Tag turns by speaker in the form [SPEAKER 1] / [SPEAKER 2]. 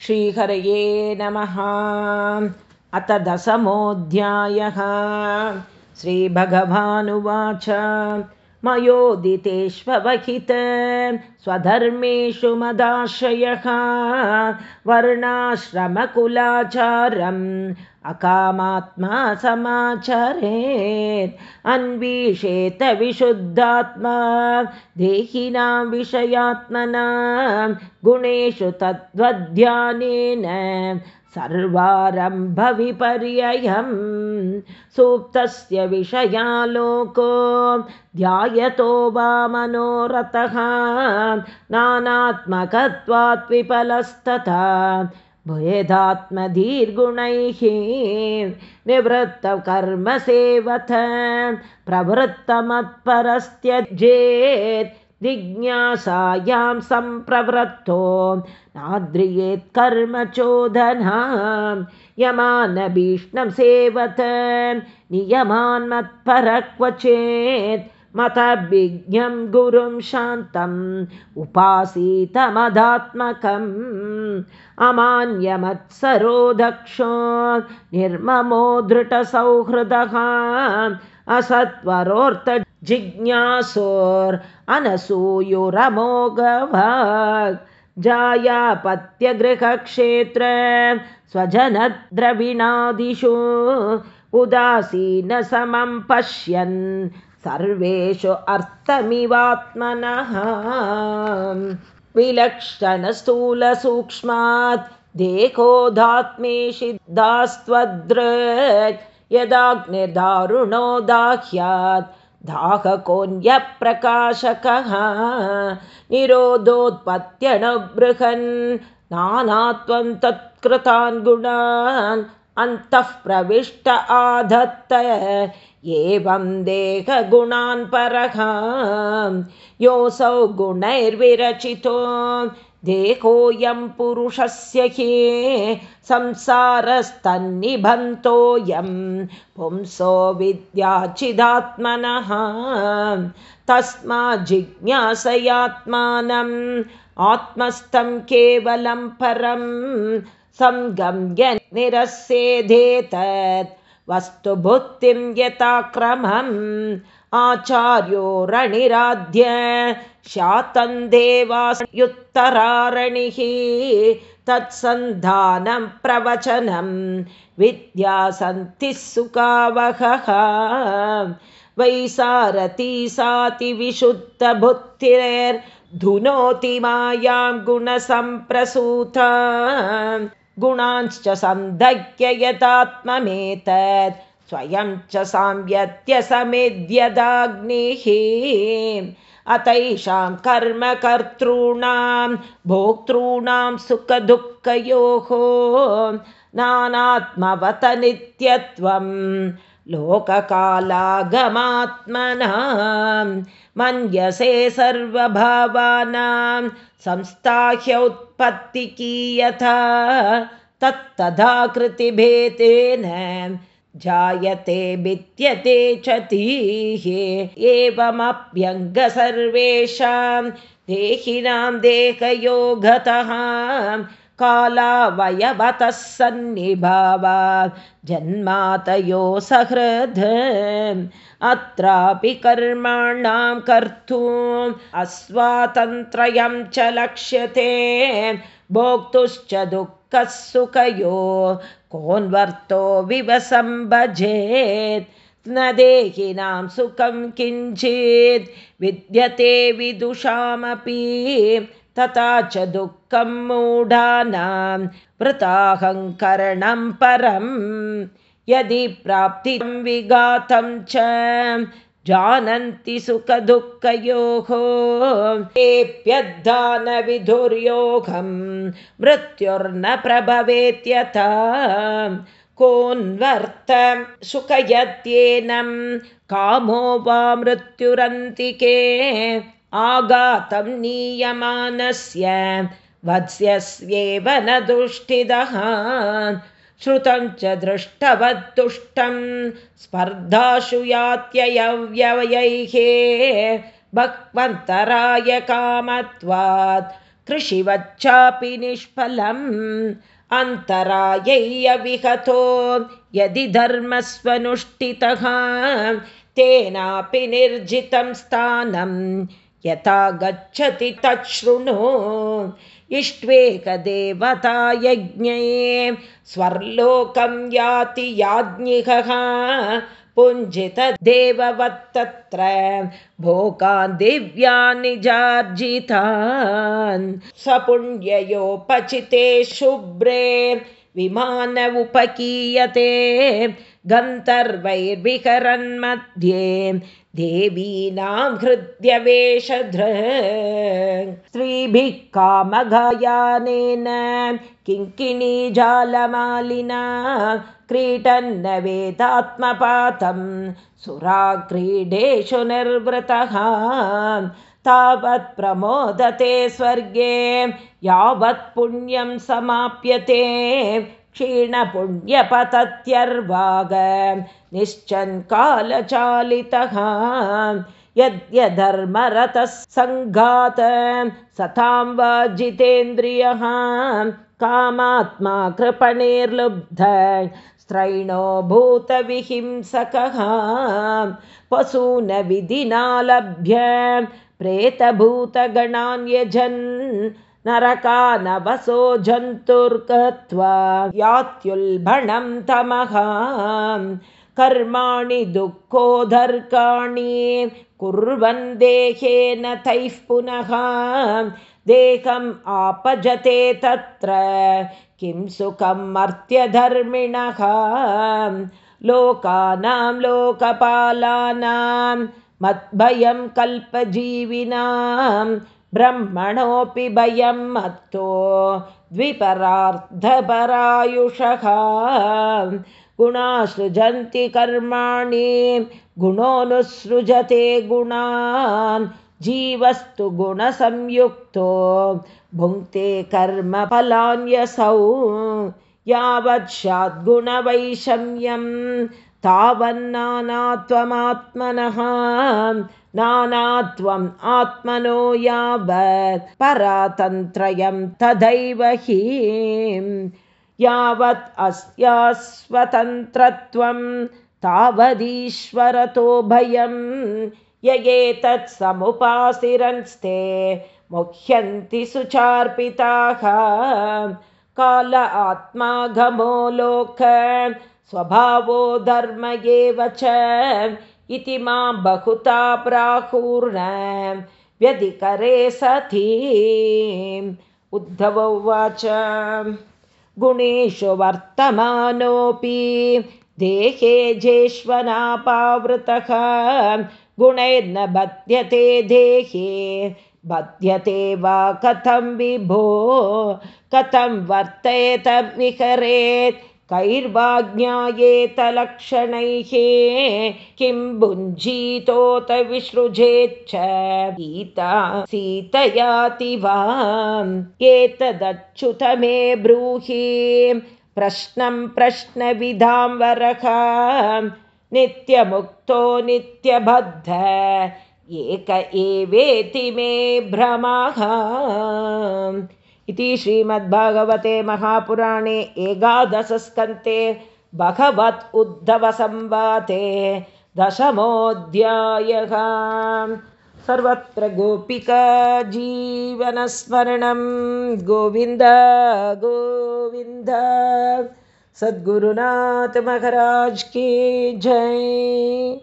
[SPEAKER 1] श्रीहरये नमः। अथ दशमोऽध्यायः। श्रीभगवानुवाच मयोदितेष्वहित स्वधर्मेषु मदाश्रयः। वर्णाश्रमकुलाचारम्। अकामात्मा समाचरेत्। अन्विषेत विशुद्धात्मा। देहिनां विषयात्मनां। गुणेषु तद्वध्यानेन सर्वारम्भविपर्ययम् सुप्तस्य विषयालोको ध्यायतो वा मनोरथः नानात्मकत्वात् विफलस्तथा भेदात्मधीर्गुणैः निवृत्तकर्मसेवथ प्रवृत्तमत्परस्त्यजेत् जिज्ञासायां सम्प्रवृत्तो नाद्रियेत् कर्मचोदना यमानभीष्णं सेवत नियमान्मत्परक्वचेत् मतभिज्ञं गुरुं शान्तम् उपासीतमदात्मकम्। अमान्यमत्सरो दक्षो निर्ममो धृतसौहृदः असत्वरोऽर्थजिज्ञासोरनसूयुरमोघभाग् जायापत्यगृहक्षेत्र स्वजनद्रविणादिषु उदासीनसमं पश्यन् सर्वेषु अर्थमिवात्मनः। विलक्षणस्थूलसूक्ष्मात् देहोदात्मेशिदास्त्वदृक् यदाग्निर्दारुणो दाह्यात् दाहकोऽन्यप्रकाशकः निरोधोत्पत्त्यनुबृहन् नानात्वं तत्कृतान् गुणान् अन्तः प्रविष्ट आधत्त एवं देहगुणान् परः। योऽसौ गुणैर्विरचितो देहोऽयं पुरुषस्य हि संसारस्तन्निबन्तोऽयं पुंसो विद्याचिदात्मनः तस्माज्जिज्ञासयात्मानम् आत्मस्थं केवलं परं संगम्य निरस्येधेतत् वस्तुभुत्तिं यथाक्रमम्। आचार्यो रणिराध्य शातन्देवायुत्तरारणिः तत्सन्धानं प्रवचनं विद्यासन्तिः सुखावहः। वैसारथी सातिविशुद्धबुद्धिर्धुनोति मायां गुणसम्प्रसूता गुणांश्च सन्धग्य यतात्ममेतत् स्वयं च साम्यत्यसमेध्यदाग्निः अतैषां कर्मकर्तॄणां भोक्तॄणां सुखदुःखयोः। नानात्मवत नित्यत्वं लोककालागमात्मनां मन्यसे सर्वभावानां संस्थाह्य उत्पत्तिकीयथा तत्तथा कृतिभेदेन जायते भिद्यते च तीः एवमप्यङ्ग सर्वेषां देहिनां देहयोगतः कालावयवतः सन्निभावा जन्मातयो सहृद अत्रापि कर्माणां कर्तुम् अस्वातन्त्रयं च लक्ष्यते। भोक्तुश्च दुःखः सुखयो कोन्वर्तो विवसम्भजेत्। न देहिनां सुखं किञ्चित् विद्यते विदुषामपि तथा च दुःखं मूढानां वृताहङ्करणं परम् यदि प्राप्तिं विघातं च जानन्ति सुखदुःखयोः तेऽप्यद्धानविधुर्योगं मृत्युर्न प्रभवेत्यथा कोन्वर्त सुखयत्येनं कामो वा मृत्युरन्तिके आघातं नीयमानस्य वत्स्यस्येव न दुष्टिदः। श्रुतं च दृष्टवत्तुष्टं स्पर्धाशु यात्ययव्यवयैः भक्वन्तराय कामत्वात् कृषिवच्चापि निष्फलम्। अन्तरायैयविहतो यदि धर्मस्वनुष्ठितः तेनापि निर्जितं स्थानं यथा गच्छति तच्छृणु। इष्ट्वेकदेवता यज्ञे स्वर्लोकं याति याज्ञिकः। पुञ्जितदेववत्तत्र भोगान् दिव्यान् निजार्जितान् स्वपुण्ययोपचिते शुभ्रे विमान उपकीयते। गन्तर्वैर्विकरन्मध्ये देवीनां हृद्यवेषधृ स्त्रीभिः कामगायानेन किङ्किणीजालमालिना क्रीडन्न वेदात्मपातं सुराक्रीडेषु निर्वृतः। तावत् प्रमोदते स्वर्गे यावत् पुण्यं समाप्यते क्षीणपुण्यपतत्यर्वाग निश्चन् कालचालितः यद्यधर्मरतः सङ्घात सतां वा जितेन्द्रियः कामात्मा कृपणेर्लुब्ध स्त्रैणो भूतविहिंसकः पशून विधिना लभ्य प्रेतभूतगणान्यजन् नरका नवसो जन्तुर्गत्वा यात्युल्बणं तमः कर्माणि दुःखोदर्काणि कुर्वन् देहेन तैः पुनः। देहम् आपजते तत्र किं सुखं मर्त्यधर्मिणः। लोकानां लोकपालानां मद्भयं कल्पजीविनां ब्रह्मणोऽपि भयं मत्तो द्विपरार्धपरायुषः। गुणासृजन्ति कर्माणि गुणोऽनुसृजते गुणान् जीवस्तु गुणसंयुक्तो भुङ्क्ते कर्मफलान्यसौ। यावत् स्याद्गुणवैषम्यं तावन्नानात्वमात्मनः नानात्वम् आत्मनो यावत् परातन्त्रयं तदैव हि यावत् अस्यास्वतन्त्रत्वं तावदीश्वरतो भयं। य एतत् समुपासिरंस्ते मुह्यन्ति सुचार्पिताः। काल आत्मागमो लोक स्वभावो धर्म एव च इति मां बहुता प्राहूर्ण। व्यधिकरे सती। उद्धव उवाच गुणेषु वर्तमानोऽपि देहे जेष्वनापावृतः गुणैर्न बध्यते देहे बध्यते वा कथं विभो कथं वर्तेत विहरेत् कैर्वाज्ञायेतलक्षणैः किं भुञ्जीतोत विसृजेच्च गीता सीतयाति वा। एतदच्युत मे ब्रूहि प्रश्नं प्रश्नविधां वरः नित्यमुक्तो नित्यबद्ध एक एवेति मे भ्रमः इति श्रीमद्भागवते महापुराणे एकादशस्कन्ते भगवत् उद्धवसंवाते दशमोऽध्यायः। सर्वत्र गोपिका जीवनस्मरणं। गोविन्द गोविन्द। सद्गुरुनाथ की जय